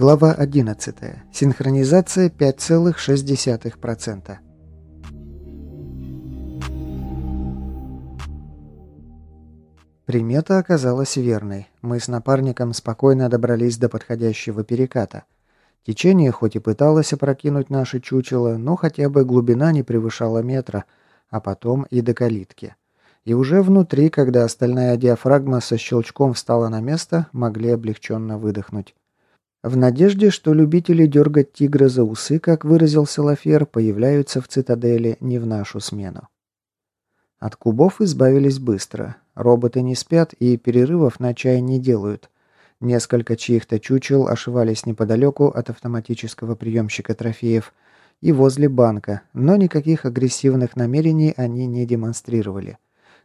Глава 11. Синхронизация 5,6%. Примета оказалась верной. Мы с напарником спокойно добрались до подходящего переката. Течение хоть и пыталось опрокинуть наше чучело, но хотя бы глубина не превышала метра, а потом и до калитки. И уже внутри, когда остальная диафрагма со щелчком встала на место, могли облегченно выдохнуть. В надежде, что любители дергать тигра за усы, как выразился Лафер, появляются в цитадели не в нашу смену. От кубов избавились быстро. Роботы не спят и перерывов на чай не делают. Несколько чьих-то чучел ошивались неподалеку от автоматического приемщика трофеев и возле банка, но никаких агрессивных намерений они не демонстрировали.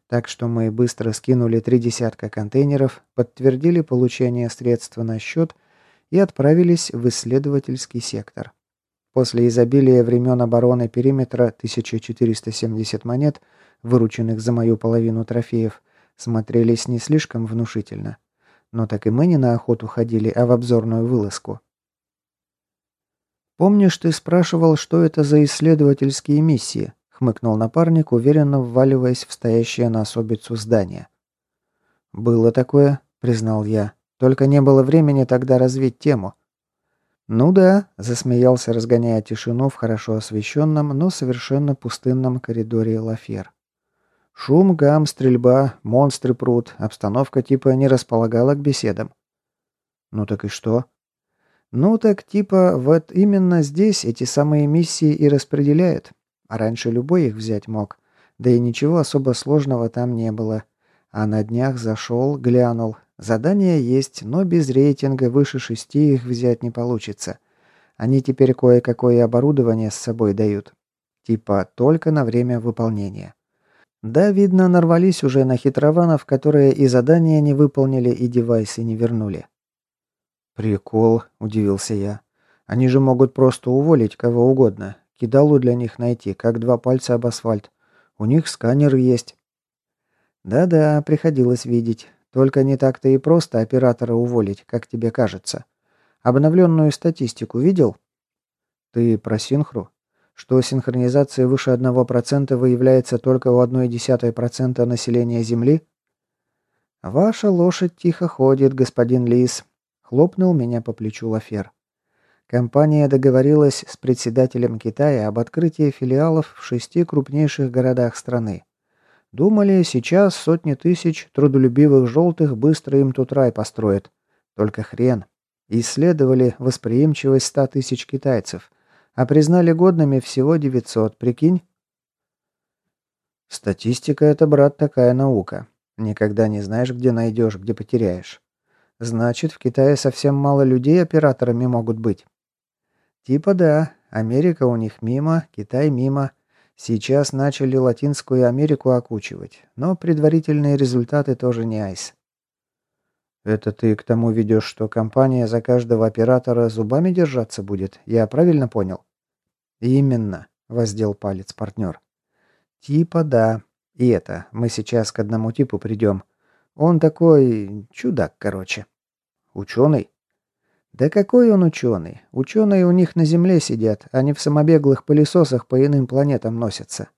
Так что мы быстро скинули три десятка контейнеров, подтвердили получение средств на счет и отправились в исследовательский сектор. После изобилия времен обороны периметра 1470 монет, вырученных за мою половину трофеев, смотрелись не слишком внушительно. Но так и мы не на охоту ходили, а в обзорную вылазку. «Помнишь, ты спрашивал, что это за исследовательские миссии?» — хмыкнул напарник, уверенно вваливаясь в стоящее на особицу здание. «Было такое», — признал я. Только не было времени тогда развить тему. «Ну да», — засмеялся, разгоняя тишину в хорошо освещенном, но совершенно пустынном коридоре Лафер. Шум, гам, стрельба, монстры прут, обстановка типа не располагала к беседам. «Ну так и что?» «Ну так типа вот именно здесь эти самые миссии и распределяют. А раньше любой их взять мог. Да и ничего особо сложного там не было. А на днях зашел, глянул, Задания есть, но без рейтинга выше шести их взять не получится. Они теперь кое-какое оборудование с собой дают. Типа только на время выполнения. Да, видно, нарвались уже на хитрованов, которые и задания не выполнили, и девайсы не вернули. «Прикол», — удивился я. «Они же могут просто уволить кого угодно. Кидалу для них найти, как два пальца об асфальт. У них сканер есть». «Да-да, приходилось видеть. Только не так-то и просто оператора уволить, как тебе кажется. Обновленную статистику видел? Ты про синхру? Что синхронизация выше 1% выявляется только у 0,1% населения Земли? Ваша лошадь тихо ходит, господин Лис. Хлопнул меня по плечу Лафер. Компания договорилась с председателем Китая об открытии филиалов в шести крупнейших городах страны. Думали, сейчас сотни тысяч трудолюбивых желтых быстро им тут рай построят. Только хрен. Исследовали восприимчивость ста тысяч китайцев, а признали годными всего 900, прикинь? Статистика — это, брат, такая наука. Никогда не знаешь, где найдешь, где потеряешь. Значит, в Китае совсем мало людей операторами могут быть. Типа да, Америка у них мимо, Китай мимо — Сейчас начали Латинскую Америку окучивать, но предварительные результаты тоже не айс. Это ты к тому ведешь, что компания за каждого оператора зубами держаться будет, я правильно понял? Именно, воздел палец партнер. Типа да. И это, мы сейчас к одному типу придем. Он такой чудак, короче. Ученый? Да какой он ученый? Ученые у них на Земле сидят, а не в самобеглых пылесосах по иным планетам носятся.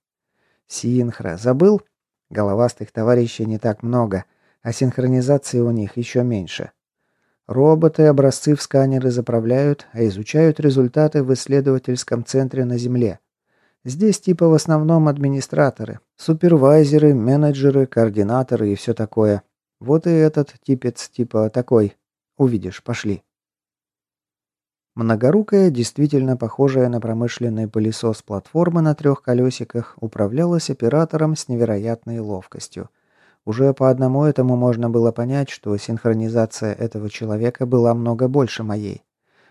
Синхра, забыл? Головастых товарищей не так много, а синхронизации у них еще меньше. Роботы образцы в сканеры заправляют, а изучают результаты в исследовательском центре на Земле. Здесь типа в основном администраторы, супервайзеры, менеджеры, координаторы и все такое. Вот и этот типец типа такой. Увидишь, пошли. Многорукая, действительно похожая на промышленный пылесос платформа на трех колесиках, управлялась оператором с невероятной ловкостью. Уже по одному этому можно было понять, что синхронизация этого человека была много больше моей.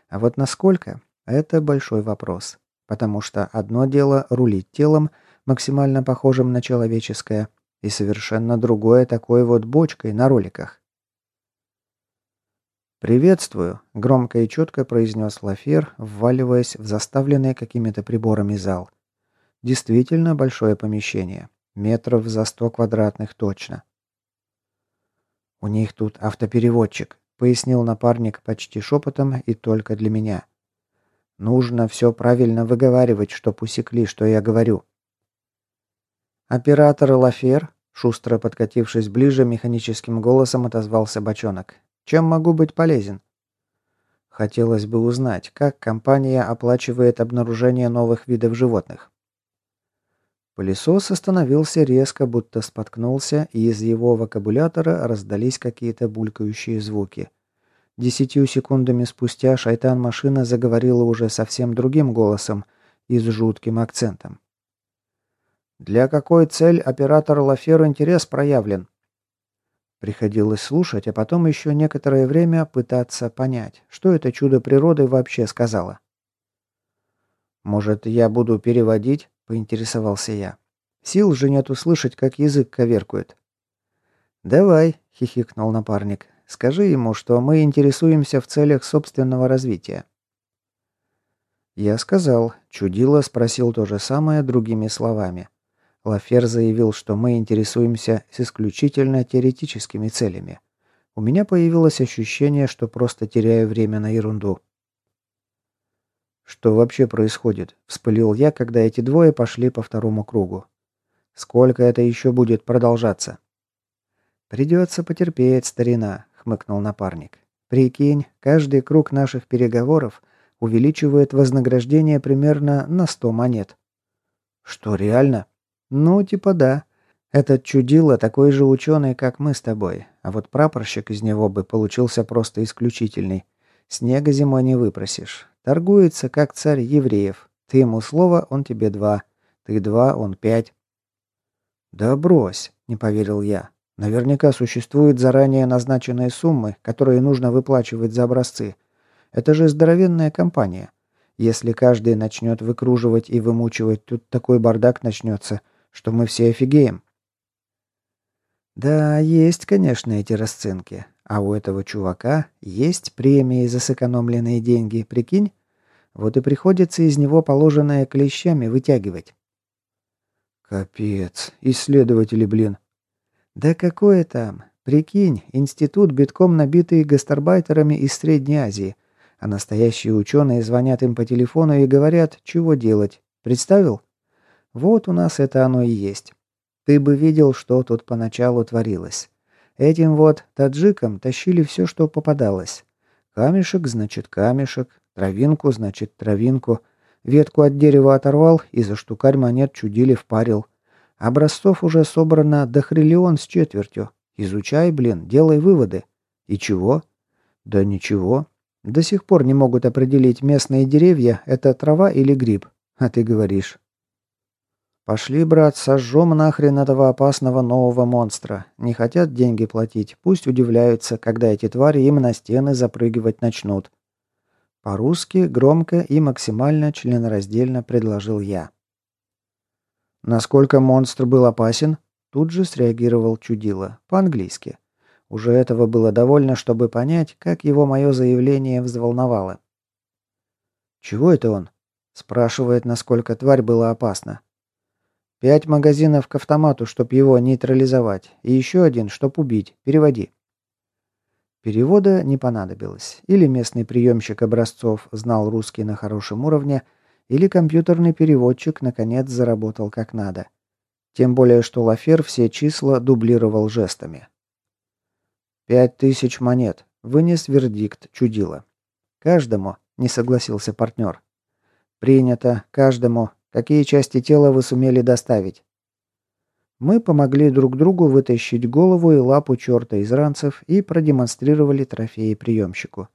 А вот насколько – это большой вопрос. Потому что одно дело рулить телом, максимально похожим на человеческое, и совершенно другое такой вот бочкой на роликах. «Приветствую», — громко и четко произнес Лафер, вваливаясь в заставленный какими-то приборами зал. «Действительно большое помещение. Метров за сто квадратных точно». «У них тут автопереводчик», пояснил напарник почти шепотом и только для меня. Нужно все правильно выговаривать, чтоб усекли, что я говорю. Оператор Лафер, шустро подкатившись ближе, механическим голосом отозвался бочонок. Чем могу быть полезен? Хотелось бы узнать, как компания оплачивает обнаружение новых видов животных. Пылесос остановился резко, будто споткнулся, и из его вокабулятора раздались какие-то булькающие звуки. Десятью секундами спустя шайтан-машина заговорила уже совсем другим голосом и с жутким акцентом. «Для какой цель оператор Лафер интерес проявлен?» Приходилось слушать, а потом еще некоторое время пытаться понять, что это чудо природы вообще сказала. «Может, я буду переводить?» поинтересовался я. Сил же нет услышать, как язык коверкует. «Давай», — хихикнул напарник, — «скажи ему, что мы интересуемся в целях собственного развития». Я сказал, чудило спросил то же самое другими словами. Лафер заявил, что мы интересуемся с исключительно теоретическими целями. У меня появилось ощущение, что просто теряю время на ерунду. «Что вообще происходит?» – вспылил я, когда эти двое пошли по второму кругу. «Сколько это еще будет продолжаться?» «Придется потерпеть, старина», – хмыкнул напарник. «Прикинь, каждый круг наших переговоров увеличивает вознаграждение примерно на сто монет». «Что, реально?» «Ну, типа да. Этот чудило такой же ученый, как мы с тобой, а вот прапорщик из него бы получился просто исключительный. Снега зимой не выпросишь. Торгуется, как царь евреев. Ты ему слово, он тебе два. Ты два, он пять. Да брось, не поверил я. Наверняка существуют заранее назначенные суммы, которые нужно выплачивать за образцы. Это же здоровенная компания. Если каждый начнет выкруживать и вымучивать, тут такой бардак начнется, что мы все офигеем. Да, есть, конечно, эти расценки. А у этого чувака есть премии за сэкономленные деньги, прикинь? Вот и приходится из него положенное клещами вытягивать. Капец, исследователи, блин. Да какое там? Прикинь, институт битком набитый гастарбайтерами из Средней Азии, а настоящие ученые звонят им по телефону и говорят, чего делать. Представил? Вот у нас это оно и есть. Ты бы видел, что тут поначалу творилось. Этим вот таджикам тащили все, что попадалось. Камешек, значит, камешек, Травинку, значит, травинку. Ветку от дерева оторвал и за штукарь монет чудили впарил. Образцов уже собрано до хриллион с четвертью. Изучай, блин, делай выводы. И чего? Да ничего. До сих пор не могут определить, местные деревья – это трава или гриб. А ты говоришь. Пошли, брат, сожжем нахрен этого опасного нового монстра. Не хотят деньги платить, пусть удивляются, когда эти твари им на стены запрыгивать начнут. По-русски, громко и максимально членораздельно предложил я. Насколько монстр был опасен, тут же среагировал чудило, по-английски. Уже этого было довольно, чтобы понять, как его мое заявление взволновало. «Чего это он?» – спрашивает, насколько тварь была опасна. «Пять магазинов к автомату, чтоб его нейтрализовать, и еще один, чтоб убить. Переводи». Перевода не понадобилось. Или местный приемщик образцов знал русский на хорошем уровне, или компьютерный переводчик наконец заработал как надо. Тем более, что Лафер все числа дублировал жестами. «Пять тысяч монет», — вынес вердикт чудило. «Каждому», — не согласился партнер. «Принято. Каждому. Какие части тела вы сумели доставить?» Мы помогли друг другу вытащить голову и лапу черта из ранцев и продемонстрировали трофеи приемщику.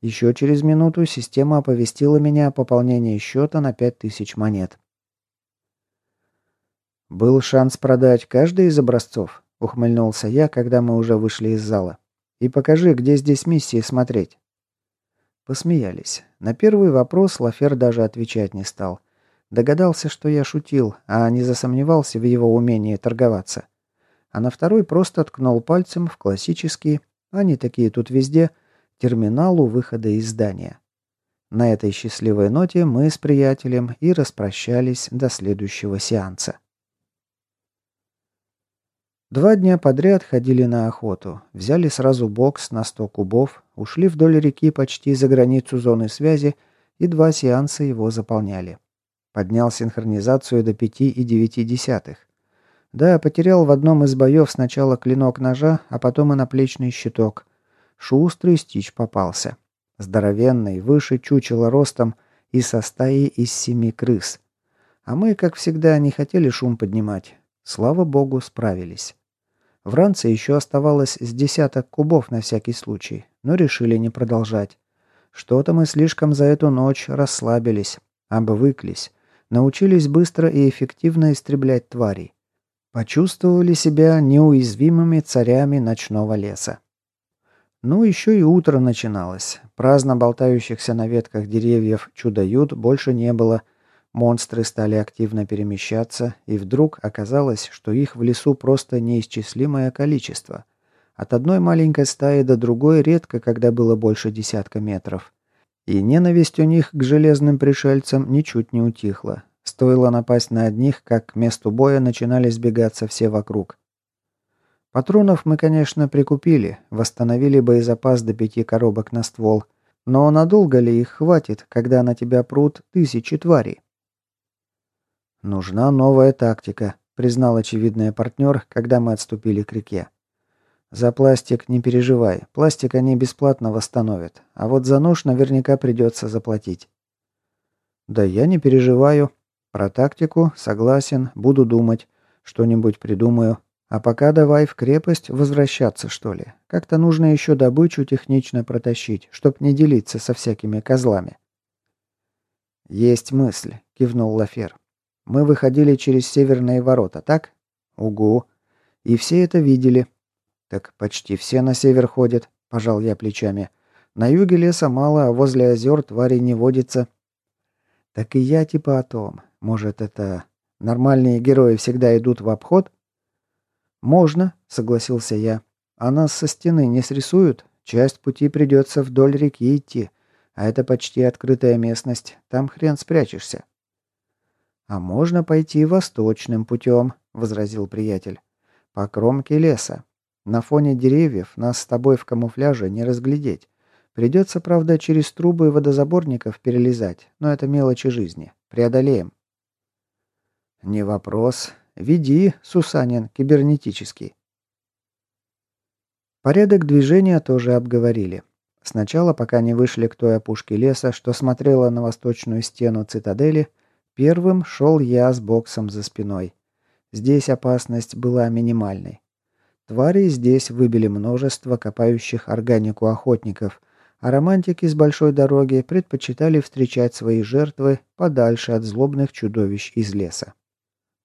Еще через минуту система оповестила меня о пополнении счета на 5000 монет. «Был шанс продать каждый из образцов», — ухмыльнулся я, когда мы уже вышли из зала. «И покажи, где здесь миссии смотреть». Посмеялись. На первый вопрос Лафер даже отвечать не стал — Догадался, что я шутил, а не засомневался в его умении торговаться. А на второй просто ткнул пальцем в классический, они такие тут везде, терминал у выхода из здания. На этой счастливой ноте мы с приятелем и распрощались до следующего сеанса. Два дня подряд ходили на охоту, взяли сразу бокс на 100 кубов, ушли вдоль реки почти за границу зоны связи и два сеанса его заполняли. Поднял синхронизацию до 5,9. Да, потерял в одном из боев сначала клинок ножа, а потом и наплечный щиток. Шустрый стич попался. Здоровенный, выше чучела ростом и со стаей из семи крыс. А мы, как всегда, не хотели шум поднимать. Слава богу, справились. В ранце еще оставалось с десяток кубов на всякий случай, но решили не продолжать. Что-то мы слишком за эту ночь расслабились, обвыклись, научились быстро и эффективно истреблять тварей. Почувствовали себя неуязвимыми царями ночного леса. Ну, еще и утро начиналось. Праздно болтающихся на ветках деревьев чудо-ют больше не было, Монстры стали активно перемещаться, и вдруг оказалось, что их в лесу просто неисчислимое количество. От одной маленькой стаи до другой редко, когда было больше десятка метров. И ненависть у них к железным пришельцам ничуть не утихла. Стоило напасть на одних, как к месту боя начинали сбегаться все вокруг. Патронов мы, конечно, прикупили, восстановили боезапас до пяти коробок на ствол. Но надолго ли их хватит, когда на тебя прут тысячи тварей? «Нужна новая тактика», — признал очевидный партнер, когда мы отступили к реке. «За пластик не переживай. Пластик они бесплатно восстановят. А вот за нож наверняка придется заплатить». «Да я не переживаю. Про тактику согласен, буду думать. Что-нибудь придумаю. А пока давай в крепость возвращаться, что ли. Как-то нужно еще добычу технично протащить, чтоб не делиться со всякими козлами». «Есть мысль», — кивнул Лафер. Мы выходили через северные ворота, так? Угу. И все это видели. Так почти все на север ходят, пожал я плечами. На юге леса мало, а возле озер твари не водится. Так и я типа о том. Может, это нормальные герои всегда идут в обход? Можно, согласился я. А нас со стены не срисуют? Часть пути придется вдоль реки идти. А это почти открытая местность. Там хрен спрячешься. «А можно пойти восточным путем», — возразил приятель. «По кромке леса. На фоне деревьев нас с тобой в камуфляже не разглядеть. Придется, правда, через трубы водозаборников перелезать, но это мелочи жизни. Преодолеем». «Не вопрос. Веди, Сусанин, кибернетический». Порядок движения тоже обговорили. Сначала, пока не вышли к той опушке леса, что смотрела на восточную стену цитадели, Первым шел я с боксом за спиной. Здесь опасность была минимальной. Твари здесь выбили множество копающих органику охотников, а романтики с большой дороги предпочитали встречать свои жертвы подальше от злобных чудовищ из леса.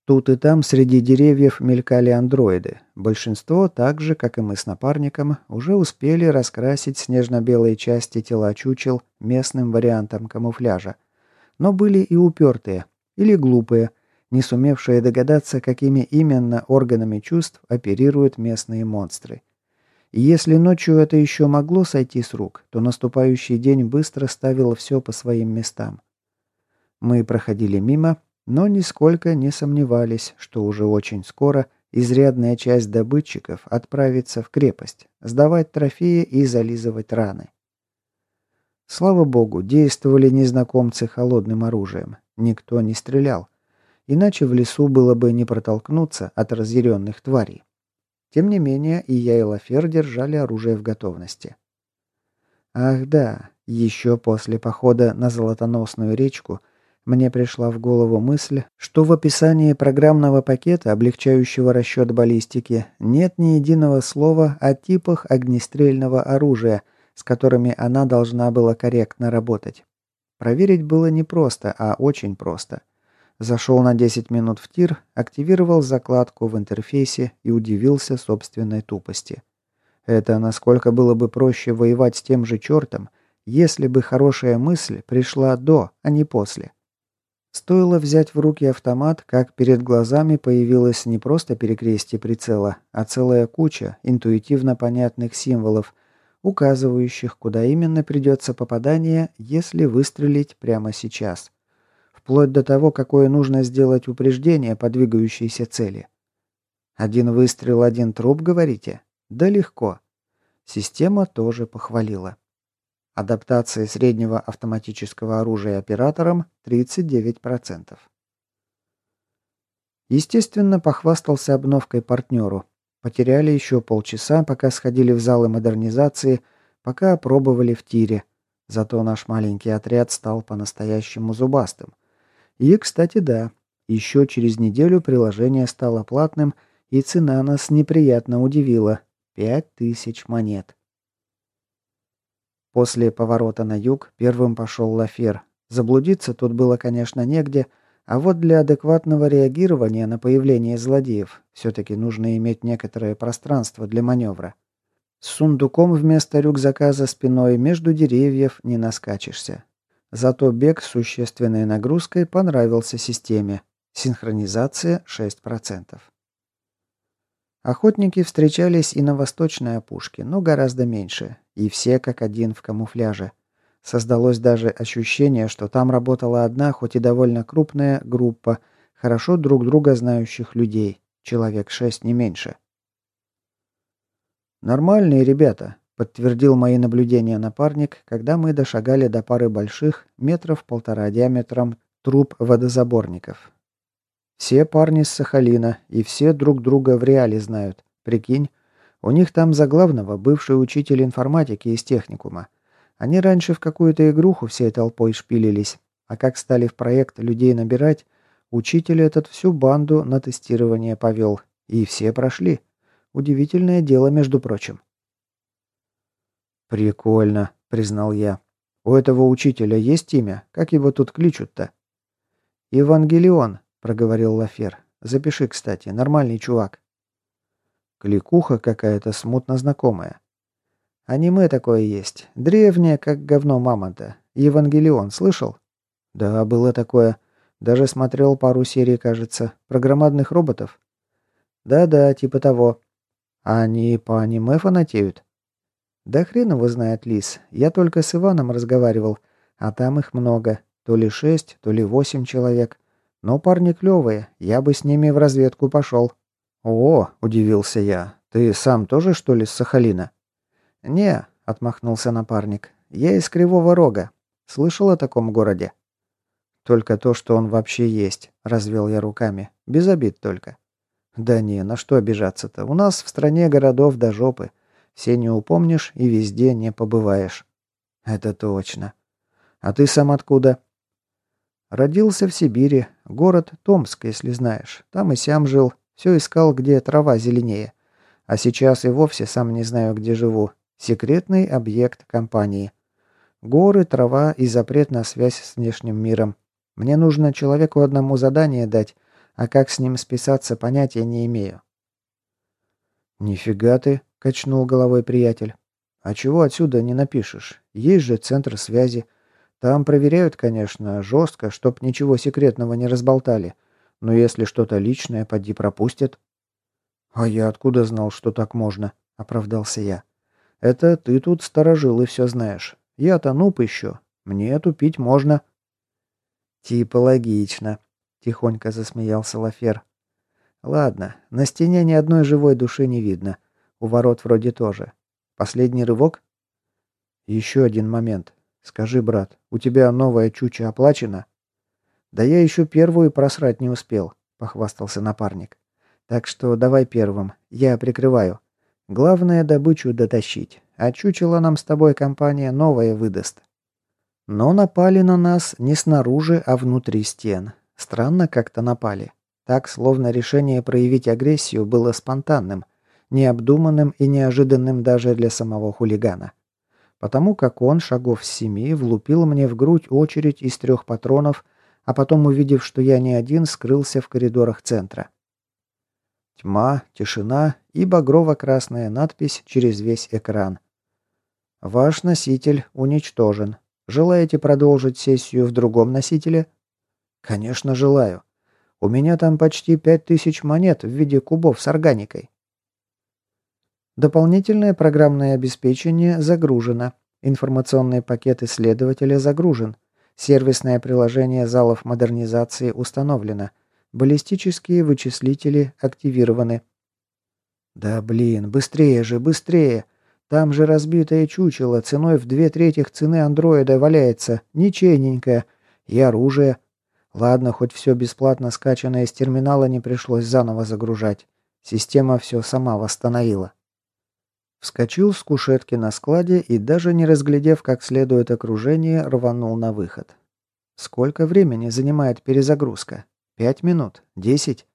Тут и там среди деревьев мелькали андроиды. Большинство, так же, как и мы с напарником, уже успели раскрасить снежно-белые части тела чучел местным вариантом камуфляжа – но были и упертые, или глупые, не сумевшие догадаться, какими именно органами чувств оперируют местные монстры. И если ночью это еще могло сойти с рук, то наступающий день быстро ставил все по своим местам. Мы проходили мимо, но нисколько не сомневались, что уже очень скоро изрядная часть добытчиков отправится в крепость, сдавать трофеи и зализывать раны. Слава богу, действовали незнакомцы холодным оружием. Никто не стрелял. Иначе в лесу было бы не протолкнуться от разъяренных тварей. Тем не менее, и я, и Лафер держали оружие в готовности. Ах да, еще после похода на Золотоносную речку мне пришла в голову мысль, что в описании программного пакета, облегчающего расчет баллистики, нет ни единого слова о типах огнестрельного оружия – с которыми она должна была корректно работать. Проверить было не просто, а очень просто. Зашел на 10 минут в тир, активировал закладку в интерфейсе и удивился собственной тупости. Это насколько было бы проще воевать с тем же чертом, если бы хорошая мысль пришла до, а не после. Стоило взять в руки автомат, как перед глазами появилось не просто перекрестие прицела, а целая куча интуитивно понятных символов, указывающих, куда именно придется попадание, если выстрелить прямо сейчас. Вплоть до того, какое нужно сделать упреждение по двигающейся цели. Один выстрел, один труп, говорите? Да легко. Система тоже похвалила. Адаптация среднего автоматического оружия оператором 39%. Естественно, похвастался обновкой партнеру. Потеряли еще полчаса, пока сходили в залы модернизации, пока опробовали в тире. Зато наш маленький отряд стал по-настоящему зубастым. И, кстати, да, еще через неделю приложение стало платным, и цена нас неприятно удивила – пять тысяч монет. После поворота на юг первым пошел Лафер. Заблудиться тут было, конечно, негде, а вот для адекватного реагирования на появление злодеев все-таки нужно иметь некоторое пространство для маневра. С сундуком вместо рюкзака за спиной между деревьев не наскачешься. Зато бег с существенной нагрузкой понравился системе. Синхронизация 6%. Охотники встречались и на восточной опушке, но гораздо меньше, и все как один в камуфляже. Создалось даже ощущение, что там работала одна, хоть и довольно крупная, группа хорошо друг друга знающих людей, человек шесть не меньше. «Нормальные ребята», — подтвердил мои наблюдения напарник, когда мы дошагали до пары больших, метров полтора диаметром, труб водозаборников, все парни с Сахалина, и все друг друга в реале знают. Прикинь, у них там за главного бывший учитель информатики из техникума. Они раньше в какую-то игруху всей толпой шпилились, а как стали в проект людей набирать, учитель этот всю банду на тестирование повел, и все прошли. Удивительное дело, между прочим. «Прикольно», — признал я. «У этого учителя есть имя? Как его тут кличут-то?» «Евангелион», проговорил Лафер. «Запиши, кстати. Нормальный чувак». Кликуха какая-то смутно знакомая. Аниме такое есть. Древнее, как говно мамонта. Евангелион, слышал? Да, было такое. Даже смотрел пару серий, кажется. Про громадных роботов. Да-да, типа того. А они по аниме фанатеют? Да хрен его знает, Лис. Я только с Иваном разговаривал, а там их много. То ли шесть, то ли восемь человек. Но парни клевые, я бы с ними в разведку пошел». «О!» – удивился я. «Ты сам тоже, что ли, с Сахалина?» «Не», – отмахнулся напарник. «Я из Кривого Рога. Слышал о таком городе?» «Только то, что он вообще есть», – развел я руками. «Без обид только». «Да не, на что обижаться-то? У нас в стране городов до жопы. Все не упомнишь и везде не побываешь». «Это точно. А ты сам откуда?» Родился в Сибири, город Томск, если знаешь. Там и сям жил, все искал, где трава зеленее. А сейчас и вовсе сам не знаю, где живу. Секретный объект компании. Горы, трава и запрет на связь с внешним миром. Мне нужно человеку одному задание дать, а как с ним списаться, понятия не имею. «Нифига ты», — качнул головой приятель. «А чего отсюда не напишешь? Есть же центр связи. Там проверяют, конечно, жестко, чтоб ничего секретного не разболтали. Но если что-то личное, поди пропустят». «А я откуда знал, что так можно?» — оправдался я. «Это ты тут сторожил и все знаешь. Я-то нуп еще. Мне тупить можно». «Типа логично», — тихонько засмеялся Лафер. «Ладно, на стене ни одной живой души не видно. У ворот вроде тоже. Последний рывок?» «Еще один момент. «Скажи, брат, у тебя новая чуча оплачена?» «Да я еще первую просрать не успел», — похвастался напарник. «Так что давай первым, я прикрываю. Главное добычу дотащить, а чучело нам с тобой компания новая выдаст». Но напали на нас не снаружи, а внутри стен. Странно как-то напали. Так, словно решение проявить агрессию было спонтанным, необдуманным и неожиданным даже для самого хулигана потому как он шагов с семи влупил мне в грудь очередь из трех патронов, а потом, увидев, что я не один, скрылся в коридорах центра. Тьма, тишина и багрово-красная надпись через весь экран. Ваш носитель уничтожен. Желаете продолжить сессию в другом носителе? Конечно, желаю. У меня там почти пять тысяч монет в виде кубов с органикой. Дополнительное программное обеспечение загружено. Информационный пакет исследователя загружен. Сервисное приложение залов модернизации установлено. Баллистические вычислители активированы. «Да блин, быстрее же, быстрее! Там же разбитое чучело, ценой в две трети цены андроида валяется, ничейненькое, и оружие. Ладно, хоть все бесплатно скачанное из терминала не пришлось заново загружать. Система все сама восстановила». Вскочил с кушетки на складе и, даже не разглядев как следует окружение, рванул на выход. Сколько времени занимает перезагрузка? Пять минут? Десять?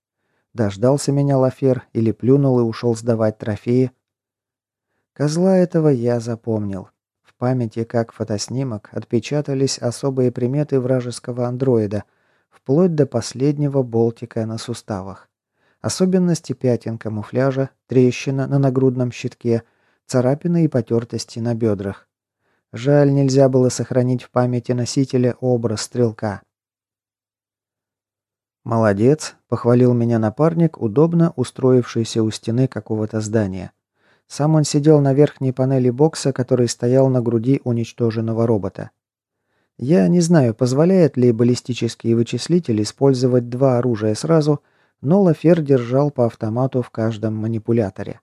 Дождался меня Лафер или плюнул и ушел сдавать трофеи. Козла этого я запомнил. В памяти, как фотоснимок, отпечатались особые приметы вражеского андроида, вплоть до последнего болтика на суставах. Особенности пятен камуфляжа, трещина на нагрудном щитке, царапины и потертости на бедрах. Жаль, нельзя было сохранить в памяти носителя образ стрелка. «Молодец», — похвалил меня напарник, удобно устроившийся у стены какого-то здания. Сам он сидел на верхней панели бокса, который стоял на груди уничтоженного робота. Я не знаю, позволяет ли баллистический вычислитель использовать два оружия сразу, но Лафер держал по автомату в каждом манипуляторе.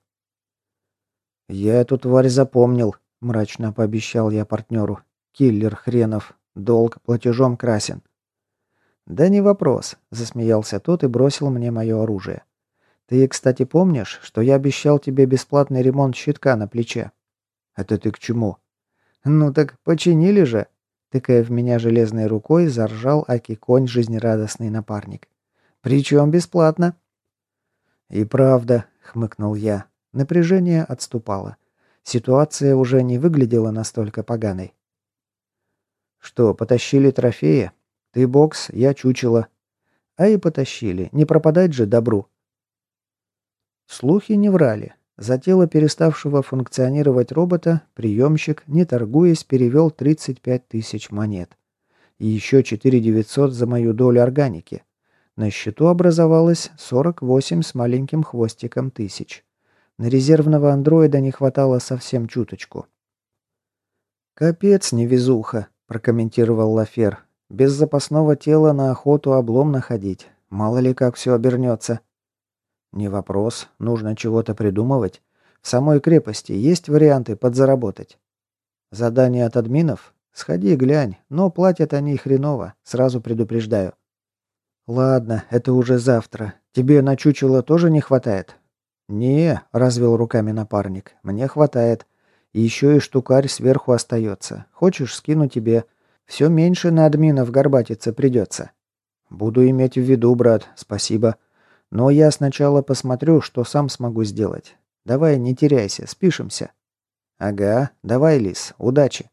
«Я эту тварь запомнил», — мрачно пообещал я партнеру. «Киллер хренов. Долг платежом красен». «Да не вопрос», – засмеялся тот и бросил мне мое оружие. «Ты, кстати, помнишь, что я обещал тебе бесплатный ремонт щитка на плече?» «Это ты к чему?» «Ну так починили же!» Тыкая в меня железной рукой, заржал Аки-конь жизнерадостный напарник. «Причем бесплатно!» «И правда», — хмыкнул я. Напряжение отступало. Ситуация уже не выглядела настолько поганой. «Что, потащили трофеи?» Ты бокс, я чучело. А и потащили. Не пропадать же добру. Слухи не врали. За тело переставшего функционировать робота приемщик, не торгуясь, перевел 35 тысяч монет. И еще 4 900 за мою долю органики. На счету образовалось 48 с маленьким хвостиком тысяч. На резервного андроида не хватало совсем чуточку. «Капец невезуха», – прокомментировал Лафер. Без запасного тела на охоту облом находить. Мало ли как все обернется. Не вопрос, нужно чего-то придумывать. В самой крепости есть варианты подзаработать. Задание от админов? Сходи, глянь, но платят они хреново, сразу предупреждаю. Ладно, это уже завтра. Тебе на чучело тоже не хватает? Не, развел руками напарник. Мне хватает. Еще и штукарь сверху остается. Хочешь, скину тебе. Все меньше на админов горбатиться придется. Буду иметь в виду, брат, спасибо. Но я сначала посмотрю, что сам смогу сделать. Давай, не теряйся, спишемся. Ага, давай, Лис, удачи.